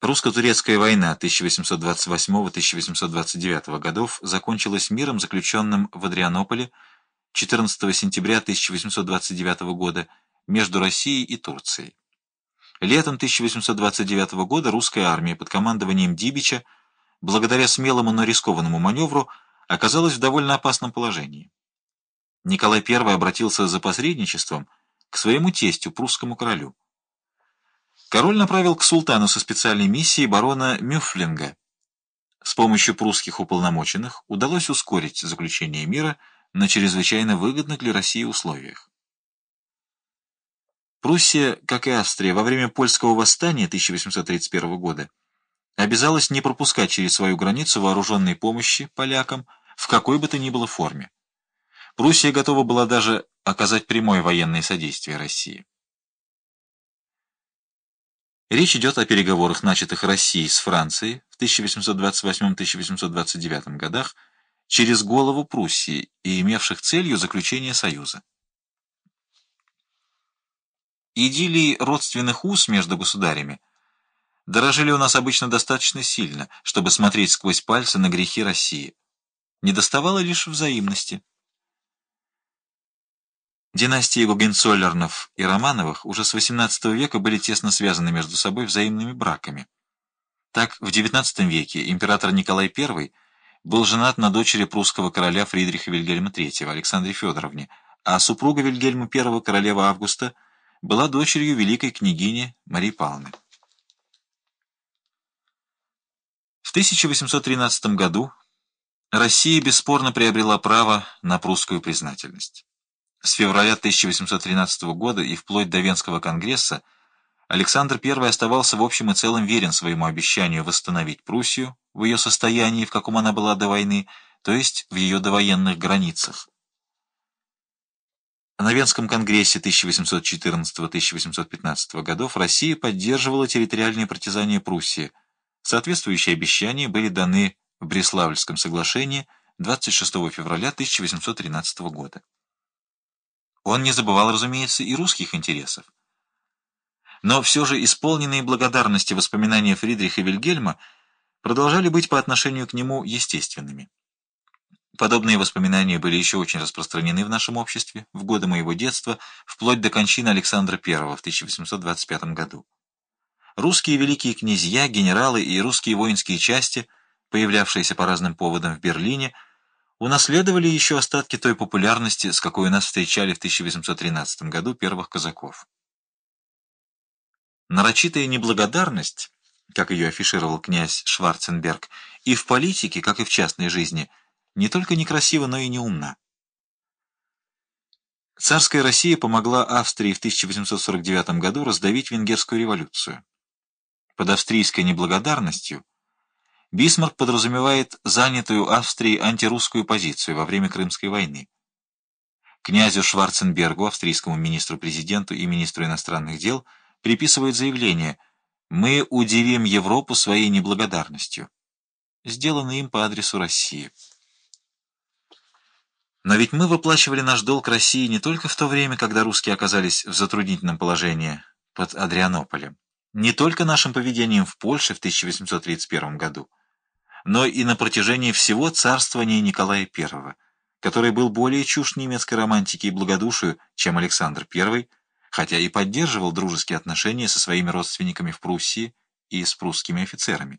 Русско-турецкая война 1828-1829 годов закончилась миром, заключенным в Адрианополе 14 сентября 1829 года между Россией и Турцией. Летом 1829 года русская армия под командованием Дибича, благодаря смелому, но рискованному маневру, оказалась в довольно опасном положении. Николай I обратился за посредничеством к своему тестю, прусскому королю. Король направил к султану со специальной миссией барона Мюфлинга. С помощью прусских уполномоченных удалось ускорить заключение мира на чрезвычайно выгодных для России условиях. Пруссия, как и Австрия, во время польского восстания 1831 года обязалась не пропускать через свою границу вооруженной помощи полякам в какой бы то ни было форме. Пруссия готова была даже оказать прямое военное содействие России. Речь идет о переговорах, начатых Россией с Францией в 1828-1829 годах через голову Пруссии и имевших целью заключение союза. Идиллии родственных уз между государями дорожили у нас обычно достаточно сильно, чтобы смотреть сквозь пальцы на грехи России. Недоставало лишь взаимности. Династии Гогенцоллернов и Романовых уже с XVIII века были тесно связаны между собой взаимными браками. Так, в XIX веке император Николай I был женат на дочери прусского короля Фридриха Вильгельма III, Александре Федоровне, а супруга Вильгельма I, королева Августа, была дочерью великой княгини Марии Павловны. В 1813 году Россия бесспорно приобрела право на прусскую признательность. С февраля 1813 года и вплоть до Венского конгресса Александр I оставался в общем и целом верен своему обещанию восстановить Пруссию в ее состоянии, в каком она была до войны, то есть в ее довоенных границах. На Венском конгрессе 1814-1815 годов Россия поддерживала территориальное притязание Пруссии. Соответствующие обещания были даны в Бреславльском соглашении 26 февраля 1813 года. Он не забывал, разумеется, и русских интересов. Но все же исполненные благодарности воспоминания Фридриха Вильгельма продолжали быть по отношению к нему естественными. Подобные воспоминания были еще очень распространены в нашем обществе в годы моего детства, вплоть до кончины Александра I в 1825 году. Русские великие князья, генералы и русские воинские части, появлявшиеся по разным поводам в Берлине, унаследовали еще остатки той популярности, с какой нас встречали в 1813 году первых казаков. Нарочитая неблагодарность, как ее афишировал князь Шварценберг, и в политике, как и в частной жизни, не только некрасива, но и неумна. Царская Россия помогла Австрии в 1849 году раздавить венгерскую революцию. Под австрийской неблагодарностью Бисмарк подразумевает занятую Австрией антирусскую позицию во время Крымской войны. Князю Шварценбергу, австрийскому министру-президенту и министру иностранных дел, приписывает заявление «Мы удивим Европу своей неблагодарностью», сделанное им по адресу России. Но ведь мы выплачивали наш долг России не только в то время, когда русские оказались в затруднительном положении под Адрианополем, не только нашим поведением в Польше в 1831 году, но и на протяжении всего царствования Николая I, который был более чужд немецкой романтики и благодушию, чем Александр I, хотя и поддерживал дружеские отношения со своими родственниками в Пруссии и с прусскими офицерами.